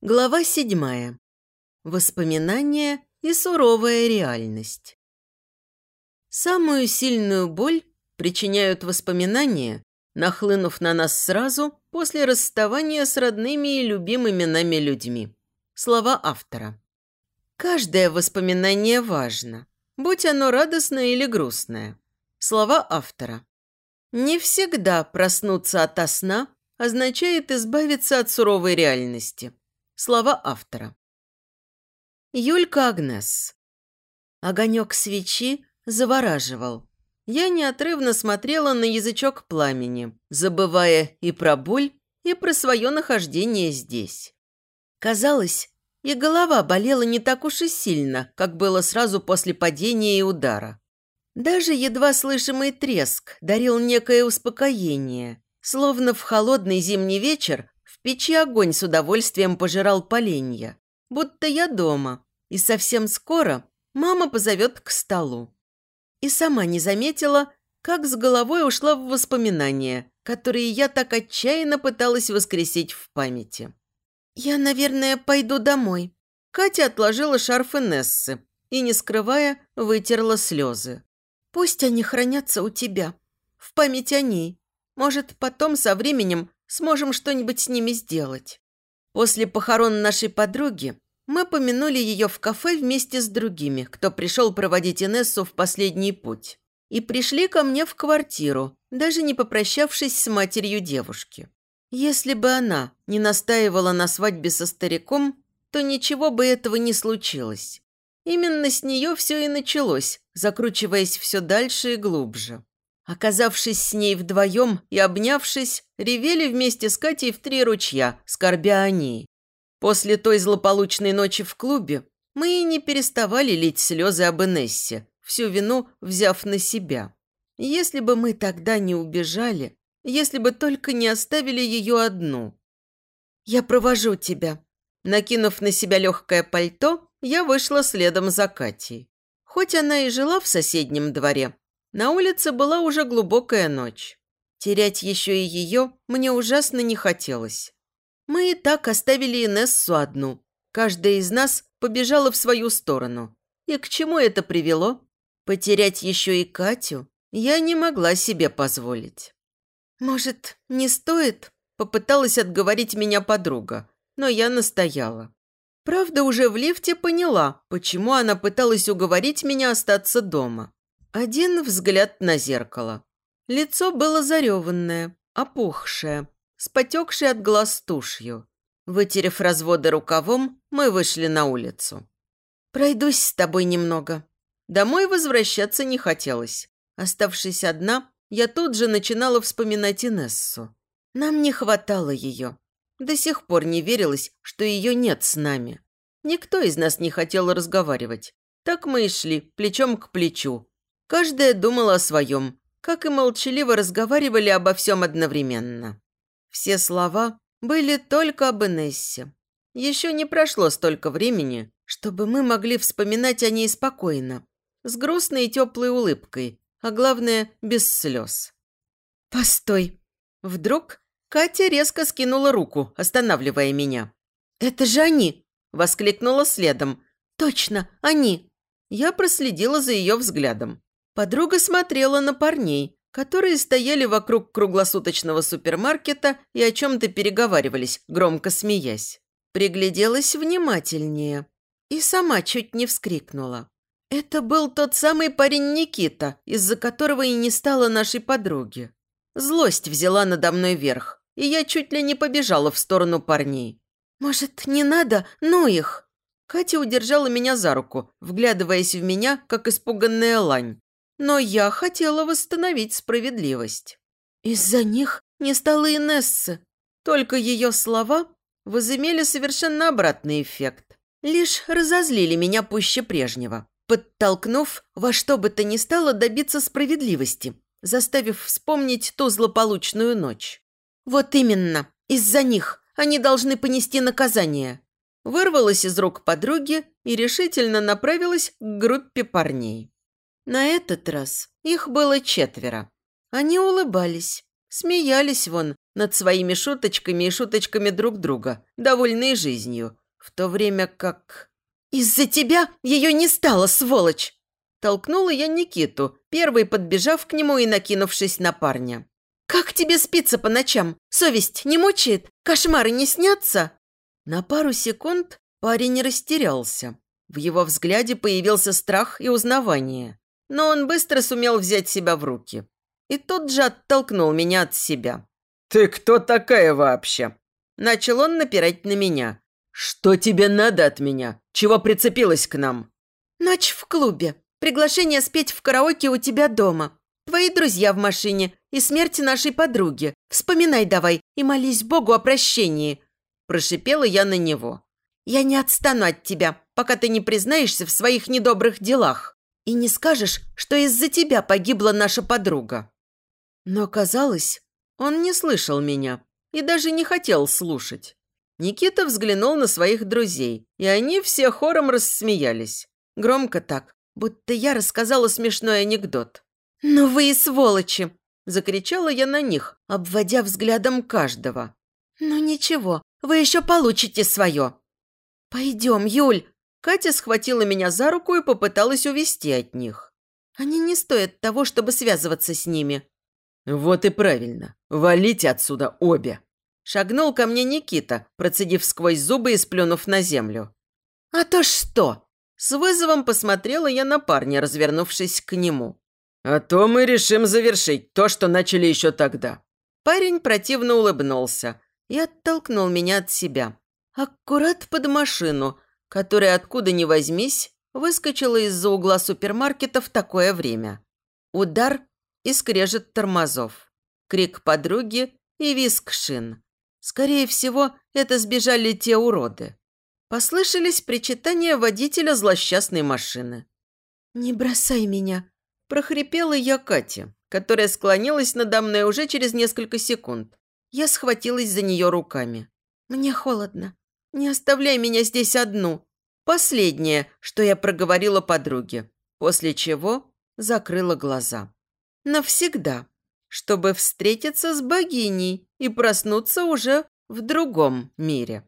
Глава седьмая. Воспоминания и суровая реальность. Самую сильную боль причиняют воспоминания, нахлынув на нас сразу после расставания с родными и любимыми нами людьми. Слова автора. Каждое воспоминание важно, будь оно радостное или грустное. Слова автора. Не всегда проснуться ото сна означает избавиться от суровой реальности – Слова автора. Юлька Агнес. Огонек свечи завораживал. Я неотрывно смотрела на язычок пламени, забывая и про боль, и про свое нахождение здесь. Казалось, и голова болела не так уж и сильно, как было сразу после падения и удара. Даже едва слышимый треск дарил некое успокоение, словно в холодный зимний вечер печи огонь с удовольствием пожирал поленья, будто я дома, и совсем скоро мама позовет к столу. И сама не заметила, как с головой ушла в воспоминания, которые я так отчаянно пыталась воскресить в памяти. «Я, наверное, пойду домой». Катя отложила шарф Инессы и, не скрывая, вытерла слезы. «Пусть они хранятся у тебя, в память о ней. Может, потом, со временем, сможем что-нибудь с ними сделать. После похорон нашей подруги мы помянули ее в кафе вместе с другими, кто пришел проводить Инессу в последний путь. И пришли ко мне в квартиру, даже не попрощавшись с матерью девушки. Если бы она не настаивала на свадьбе со стариком, то ничего бы этого не случилось. Именно с нее все и началось, закручиваясь все дальше и глубже. Оказавшись с ней вдвоем и обнявшись, ревели вместе с Катей в три ручья, скорбя о ней. После той злополучной ночи в клубе мы и не переставали лить слезы об Инессе, всю вину взяв на себя. Если бы мы тогда не убежали, если бы только не оставили ее одну. «Я провожу тебя». Накинув на себя легкое пальто, я вышла следом за Катей. Хоть она и жила в соседнем дворе, на улице была уже глубокая ночь. Терять еще и ее мне ужасно не хотелось. Мы и так оставили Инессу одну. Каждая из нас побежала в свою сторону. И к чему это привело? Потерять еще и Катю я не могла себе позволить. «Может, не стоит?» – попыталась отговорить меня подруга, но я настояла. Правда, уже в лифте поняла, почему она пыталась уговорить меня остаться дома. Один взгляд на зеркало. Лицо было зареванное, опухшее, с потекшей от глаз тушью. Вытерев разводы рукавом, мы вышли на улицу. «Пройдусь с тобой немного». Домой возвращаться не хотелось. Оставшись одна, я тут же начинала вспоминать Инессу. Нам не хватало ее. До сих пор не верилось, что ее нет с нами. Никто из нас не хотел разговаривать. Так мы и шли, плечом к плечу, Каждая думала о своем, как и молчаливо разговаривали обо всем одновременно. Все слова были только об Инессе. Еще не прошло столько времени, чтобы мы могли вспоминать о ней спокойно, с грустной и теплой улыбкой, а главное, без слез. «Постой!» Вдруг Катя резко скинула руку, останавливая меня. «Это же они!» – воскликнула следом. «Точно, они!» Я проследила за ее взглядом. Подруга смотрела на парней, которые стояли вокруг круглосуточного супермаркета и о чем-то переговаривались, громко смеясь. Пригляделась внимательнее и сама чуть не вскрикнула. Это был тот самый парень Никита, из-за которого и не стало нашей подруги. Злость взяла надо мной верх, и я чуть ли не побежала в сторону парней. «Может, не надо? Ну их!» Катя удержала меня за руку, вглядываясь в меня, как испуганная лань. Но я хотела восстановить справедливость. Из-за них не стало Инессы. Только ее слова возымели совершенно обратный эффект. Лишь разозлили меня пуще прежнего, подтолкнув во что бы то ни стало добиться справедливости, заставив вспомнить ту злополучную ночь. Вот именно, из-за них они должны понести наказание. Вырвалась из рук подруги и решительно направилась к группе парней. На этот раз их было четверо. Они улыбались, смеялись вон, над своими шуточками и шуточками друг друга, довольные жизнью, в то время как... «Из-за тебя ее не стало, сволочь!» Толкнула я Никиту, первый подбежав к нему и накинувшись на парня. «Как тебе спится по ночам? Совесть не мучает? Кошмары не снятся?» На пару секунд парень растерялся. В его взгляде появился страх и узнавание. Но он быстро сумел взять себя в руки. И тут же оттолкнул меня от себя. «Ты кто такая вообще?» Начал он напирать на меня. «Что тебе надо от меня? Чего прицепилась к нам?» «Ночь в клубе. Приглашение спеть в караоке у тебя дома. Твои друзья в машине и смерть нашей подруги. Вспоминай давай и молись Богу о прощении». Прошипела я на него. «Я не отстану от тебя, пока ты не признаешься в своих недобрых делах и не скажешь, что из-за тебя погибла наша подруга». Но казалось, он не слышал меня и даже не хотел слушать. Никита взглянул на своих друзей, и они все хором рассмеялись. Громко так, будто я рассказала смешной анекдот. «Ну вы и сволочи!» – закричала я на них, обводя взглядом каждого. «Ну ничего, вы еще получите свое!» «Пойдем, Юль!» Катя схватила меня за руку и попыталась увести от них. «Они не стоят того, чтобы связываться с ними». «Вот и правильно. Валите отсюда обе!» Шагнул ко мне Никита, процедив сквозь зубы и сплюнув на землю. «А то что?» С вызовом посмотрела я на парня, развернувшись к нему. «А то мы решим завершить то, что начали еще тогда». Парень противно улыбнулся и оттолкнул меня от себя. Аккурат под машину, которая откуда ни возьмись, выскочила из-за угла супермаркета в такое время. Удар и скрежет тормозов. Крик подруги и виск шин. Скорее всего, это сбежали те уроды. Послышались причитания водителя злосчастной машины. «Не бросай меня!» – прохрипела я Кате, которая склонилась надо мной уже через несколько секунд. Я схватилась за нее руками. «Мне холодно. Не оставляй меня здесь одну!» Последнее, что я проговорила подруге, после чего закрыла глаза. Навсегда, чтобы встретиться с богиней и проснуться уже в другом мире.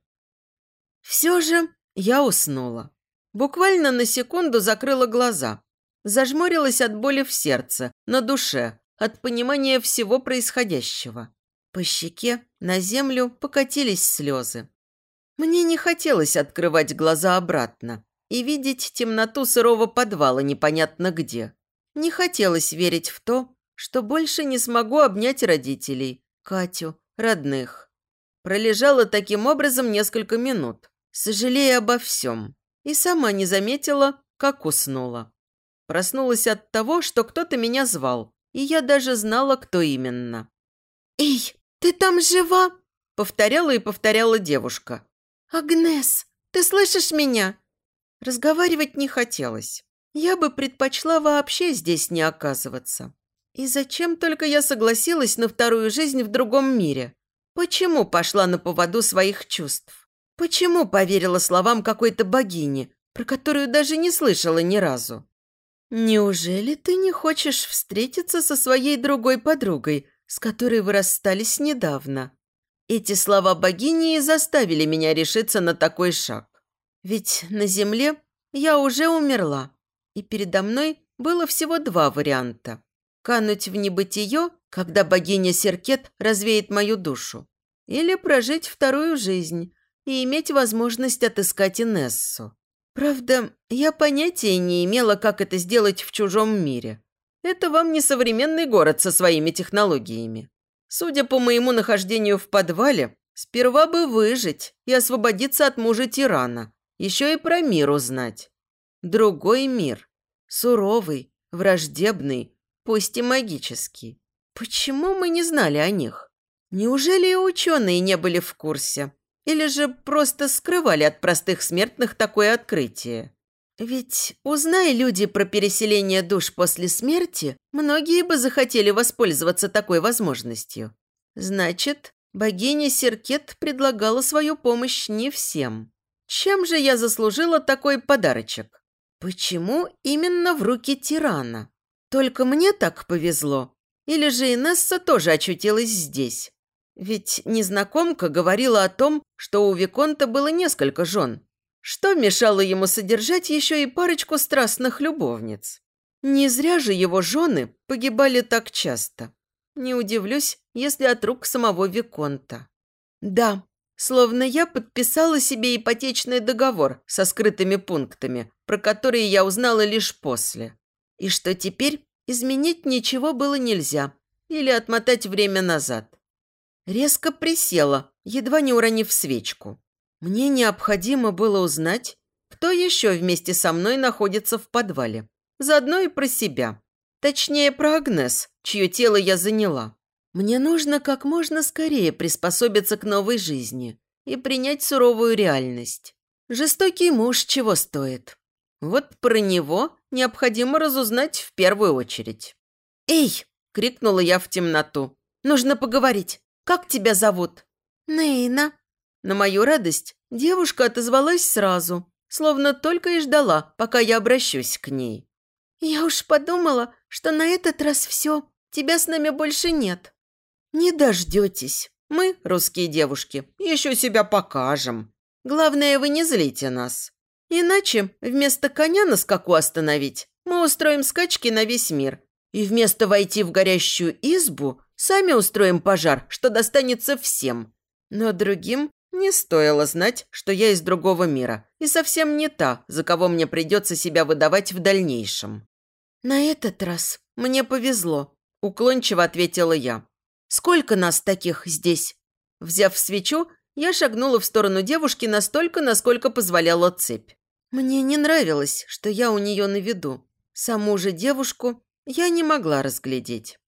Все же я уснула. Буквально на секунду закрыла глаза. Зажмурилась от боли в сердце, на душе, от понимания всего происходящего. По щеке на землю покатились слезы. Мне не хотелось открывать глаза обратно и видеть темноту сырого подвала непонятно где. Не хотелось верить в то, что больше не смогу обнять родителей, Катю, родных. Пролежала таким образом несколько минут, сожалея обо всем, и сама не заметила, как уснула. Проснулась от того, что кто-то меня звал, и я даже знала, кто именно. «Эй, ты там жива?» – повторяла и повторяла девушка. «Агнес, ты слышишь меня?» Разговаривать не хотелось. Я бы предпочла вообще здесь не оказываться. И зачем только я согласилась на вторую жизнь в другом мире? Почему пошла на поводу своих чувств? Почему поверила словам какой-то богини, про которую даже не слышала ни разу? Неужели ты не хочешь встретиться со своей другой подругой, с которой вы расстались недавно? Эти слова богини и заставили меня решиться на такой шаг. Ведь на земле я уже умерла, и передо мной было всего два варианта кануть в небытие, когда богиня Серкет развеет мою душу, или прожить вторую жизнь и иметь возможность отыскать Инессу. Правда, я понятия не имела, как это сделать в чужом мире. Это вам не современный город со своими технологиями. Судя по моему нахождению в подвале, сперва бы выжить и освободиться от мужа тирана, еще и про мир узнать. Другой мир. Суровый, враждебный, пусть и магический. Почему мы не знали о них? Неужели и ученые не были в курсе? Или же просто скрывали от простых смертных такое открытие? Ведь, узная люди про переселение душ после смерти, многие бы захотели воспользоваться такой возможностью. Значит, богиня Серкет предлагала свою помощь не всем. Чем же я заслужила такой подарочек? Почему именно в руки тирана? Только мне так повезло. Или же Инесса тоже очутилась здесь. Ведь незнакомка говорила о том, что у Виконта было несколько жен. Что мешало ему содержать еще и парочку страстных любовниц? Не зря же его жены погибали так часто. Не удивлюсь, если от рук самого Виконта. Да, словно я подписала себе ипотечный договор со скрытыми пунктами, про которые я узнала лишь после. И что теперь изменить ничего было нельзя или отмотать время назад. Резко присела, едва не уронив свечку. Мне необходимо было узнать, кто еще вместе со мной находится в подвале. Заодно и про себя. Точнее, про Агнес, чье тело я заняла. Мне нужно как можно скорее приспособиться к новой жизни и принять суровую реальность. Жестокий муж чего стоит. Вот про него необходимо разузнать в первую очередь. «Эй!» – крикнула я в темноту. «Нужно поговорить. Как тебя зовут?» «Нейна». На мою радость девушка отозвалась сразу, словно только и ждала, пока я обращусь к ней. «Я уж подумала, что на этот раз все, тебя с нами больше нет». «Не дождетесь. Мы, русские девушки, еще себя покажем. Главное, вы не злите нас. Иначе вместо коня на скаку остановить, мы устроим скачки на весь мир. И вместо войти в горящую избу, сами устроим пожар, что достанется всем. Но другим не стоило знать, что я из другого мира и совсем не та, за кого мне придется себя выдавать в дальнейшем. «На этот раз мне повезло», – уклончиво ответила я. «Сколько нас таких здесь?» Взяв свечу, я шагнула в сторону девушки настолько, насколько позволяла цепь. Мне не нравилось, что я у нее на виду. Саму же девушку я не могла разглядеть.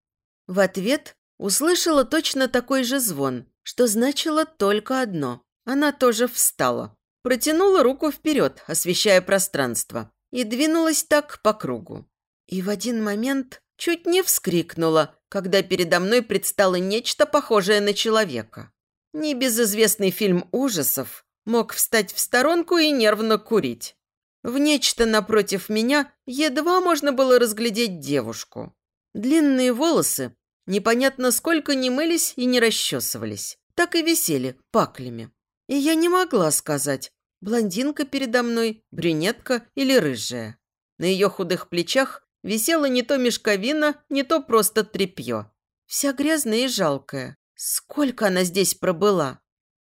В ответ услышала точно такой же звон, что значило только одно. Она тоже встала. Протянула руку вперед, освещая пространство, и двинулась так по кругу. И в один момент чуть не вскрикнула, когда передо мной предстало нечто похожее на человека. Небезызвестный фильм ужасов мог встать в сторонку и нервно курить. В нечто напротив меня едва можно было разглядеть девушку. Длинные волосы непонятно сколько не мылись и не расчесывались, так и висели паклями. И я не могла сказать, блондинка передо мной, брюнетка или рыжая. На ее худых плечах Висела не то мешковина, не то просто тряпье. Вся грязная и жалкая. Сколько она здесь пробыла?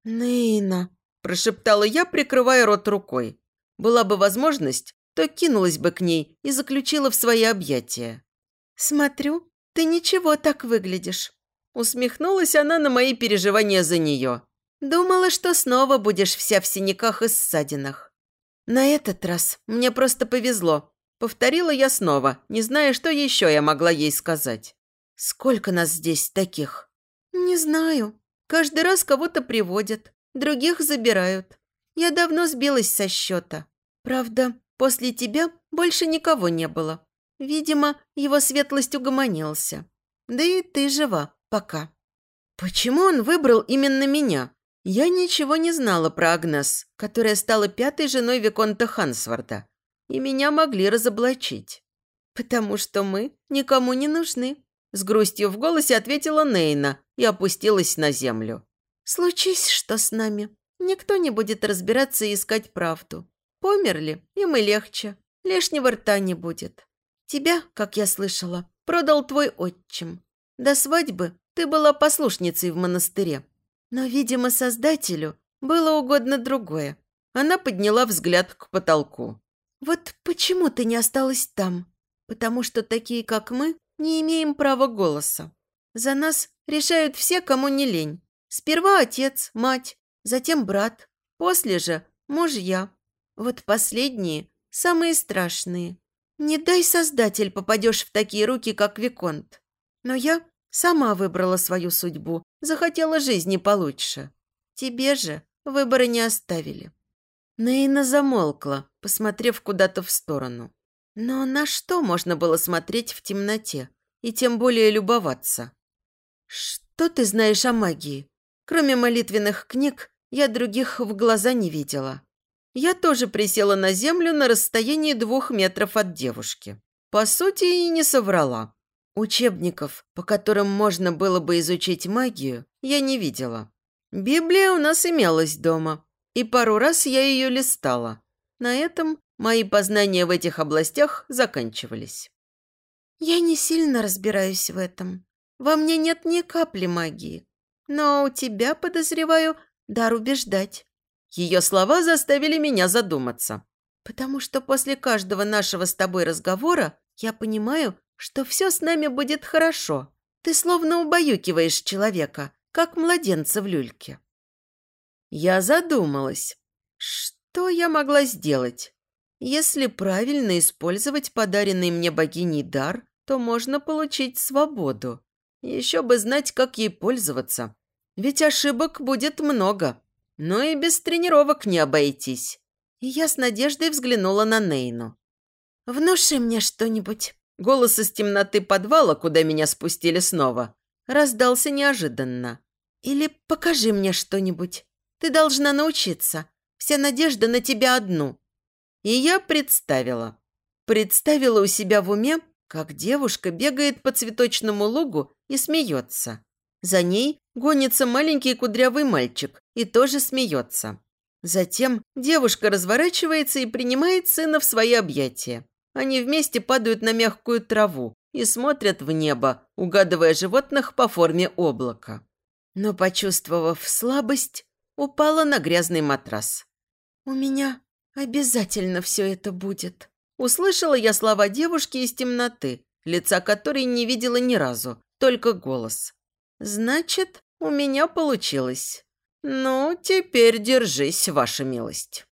«Нейна», – прошептала я, прикрывая рот рукой. Была бы возможность, то кинулась бы к ней и заключила в свои объятия. «Смотрю, ты ничего так выглядишь». Усмехнулась она на мои переживания за нее. Думала, что снова будешь вся в синяках и ссадинах. На этот раз мне просто повезло. Повторила я снова, не зная, что еще я могла ей сказать. «Сколько нас здесь таких?» «Не знаю. Каждый раз кого-то приводят, других забирают. Я давно сбилась со счета. Правда, после тебя больше никого не было. Видимо, его светлость угомонился. Да и ты жива пока». «Почему он выбрал именно меня?» Я ничего не знала про Агнес, которая стала пятой женой Виконта Хансворда и меня могли разоблачить. «Потому что мы никому не нужны», – с грустью в голосе ответила Нейна и опустилась на землю. «Случись, что с нами. Никто не будет разбираться и искать правду. Померли, и легче. Лишнего рта не будет. Тебя, как я слышала, продал твой отчим. До свадьбы ты была послушницей в монастыре. Но, видимо, Создателю было угодно другое. Она подняла взгляд к потолку. Вот почему ты не осталась там? Потому что такие, как мы, не имеем права голоса. За нас решают все, кому не лень. Сперва отец, мать, затем брат, после же мужья. Вот последние, самые страшные. Не дай, Создатель, попадешь в такие руки, как Виконт. Но я сама выбрала свою судьбу, захотела жизни получше. Тебе же выбора не оставили. Нейна замолкла, посмотрев куда-то в сторону. Но на что можно было смотреть в темноте? И тем более любоваться? Что ты знаешь о магии? Кроме молитвенных книг, я других в глаза не видела. Я тоже присела на землю на расстоянии двух метров от девушки. По сути, и не соврала. Учебников, по которым можно было бы изучить магию, я не видела. Библия у нас имелась дома, и пару раз я ее листала. На этом мои познания в этих областях заканчивались. Я не сильно разбираюсь в этом. Во мне нет ни капли магии. Но у тебя, подозреваю, дар убеждать. Ее слова заставили меня задуматься. Потому что после каждого нашего с тобой разговора я понимаю, что все с нами будет хорошо. Ты словно убаюкиваешь человека, как младенца в люльке. Я задумалась, что я могла сделать. Если правильно использовать подаренный мне богиней дар, то можно получить свободу. Еще бы знать, как ей пользоваться. Ведь ошибок будет много. Но и без тренировок не обойтись. И я с надеждой взглянула на Нейну. «Внуши мне что-нибудь». Голос из темноты подвала, куда меня спустили снова, раздался неожиданно. «Или покажи мне что-нибудь. Ты должна научиться. Вся надежда на тебя одну». И я представила. Представила у себя в уме, как девушка бегает по цветочному лугу и смеется. За ней гонится маленький кудрявый мальчик и тоже смеется. Затем девушка разворачивается и принимает сына в свои объятия. Они вместе падают на мягкую траву и смотрят в небо, угадывая животных по форме облака. Но, почувствовав слабость, упала на грязный матрас. «У меня обязательно все это будет», Услышала я слова девушки из темноты, лица которой не видела ни разу, только голос. «Значит, у меня получилось. Ну, теперь держись, ваша милость».